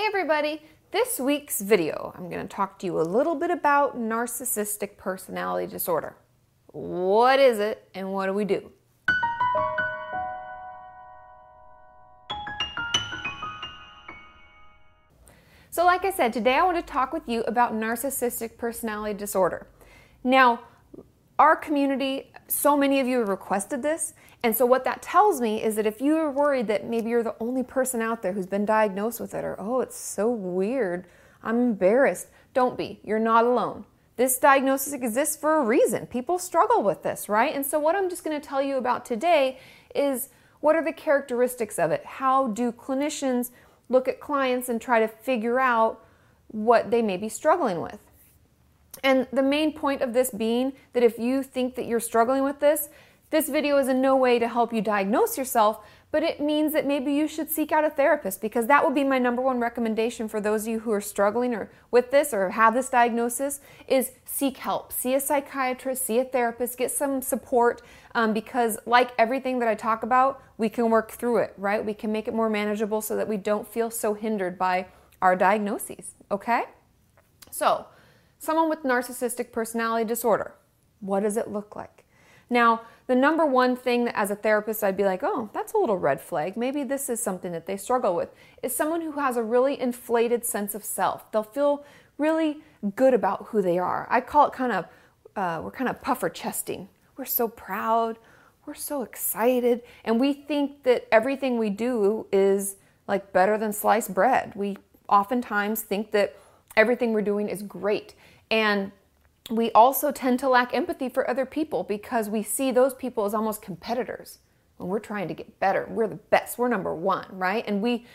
Hey everybody! This week's video, I'm going to talk to you a little bit about narcissistic personality disorder. What is it and what do we do? So, like I said, today I want to talk with you about narcissistic personality disorder. Now, our community, so many of you have requested this. And so, what that tells me is that if you are worried that maybe you're the only person out there who's been diagnosed with it, or oh, it's so weird, I'm embarrassed, don't be. You're not alone. This diagnosis exists for a reason. People struggle with this, right? And so, what I'm just going to tell you about today is what are the characteristics of it? How do clinicians look at clients and try to figure out what they may be struggling with? And the main point of this being that if you think that you're struggling with this, this video is in no way to help you diagnose yourself, but it means that maybe you should seek out a therapist because that would be my number one recommendation for those of you who are struggling or with this or have this diagnosis is seek help. See a psychiatrist, see a therapist, get some support um, because like everything that I talk about, we can work through it, right? We can make it more manageable so that we don't feel so hindered by our diagnoses, okay? So, Someone with narcissistic personality disorder. What does it look like? Now, the number one thing that as a therapist I'd be like, oh, that's a little red flag. Maybe this is something that they struggle with, is someone who has a really inflated sense of self. They'll feel really good about who they are. I call it kind of, uh, we're kind of puffer chesting. We're so proud, we're so excited, and we think that everything we do is like better than sliced bread. We oftentimes think that everything we're doing is great. And we also tend to lack empathy for other people because we see those people as almost competitors when we're trying to get better. We're the best, we're number one, right? And we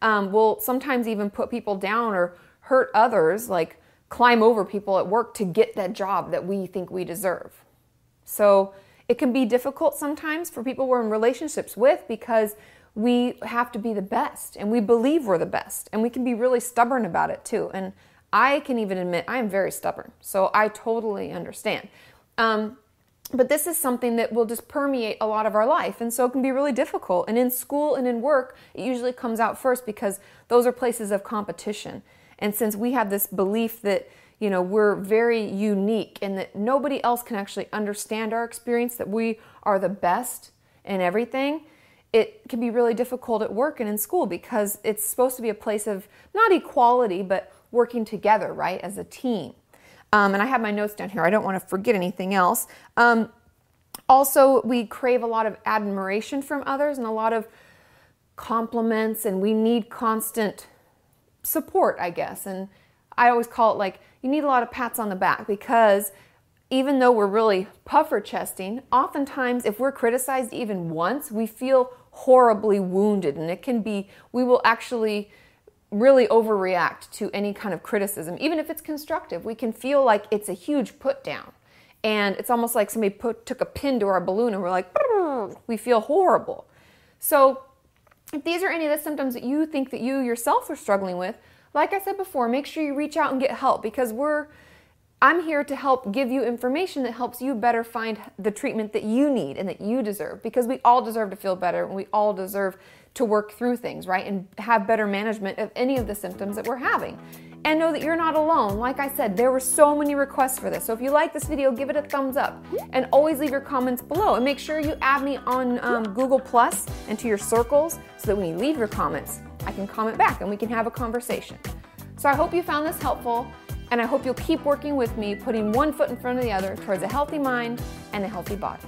um, will sometimes even put people down or hurt others, like climb over people at work to get that job that we think we deserve. So it can be difficult sometimes for people we're in relationships with because we have to be the best and we believe we're the best and we can be really stubborn about it too. And I can even admit I am very stubborn, so I totally understand. Um, but this is something that will just permeate a lot of our life, and so it can be really difficult. And in school and in work, it usually comes out first because those are places of competition. And since we have this belief that you know we're very unique and that nobody else can actually understand our experience, that we are the best in everything, it can be really difficult at work and in school because it's supposed to be a place of not equality, but working together, right, as a team. Um, and I have my notes down here. I don't want to forget anything else. Um, also, we crave a lot of admiration from others and a lot of compliments, and we need constant support, I guess. And I always call it like you need a lot of pats on the back because even though we're really puffer chesting, oftentimes if we're criticized even once, we feel horribly wounded. And it can be, we will actually really overreact to any kind of criticism, even if it's constructive. We can feel like it's a huge put down. And it's almost like somebody put, took a pin to our balloon and we're like, we feel horrible. So, if these are any of the symptoms that you think that you yourself are struggling with, like I said before, make sure you reach out and get help because we're I'm here to help give you information that helps you better find the treatment that you need and that you deserve because we all deserve to feel better and we all deserve to work through things, right? And have better management of any of the symptoms that we're having. And know that you're not alone. Like I said, there were so many requests for this. So if you like this video, give it a thumbs up and always leave your comments below. And make sure you add me on um, Google Plus and to your circles so that when you leave your comments, I can comment back and we can have a conversation. So I hope you found this helpful. And I hope you'll keep working with me, putting one foot in front of the other towards a healthy mind and a healthy body.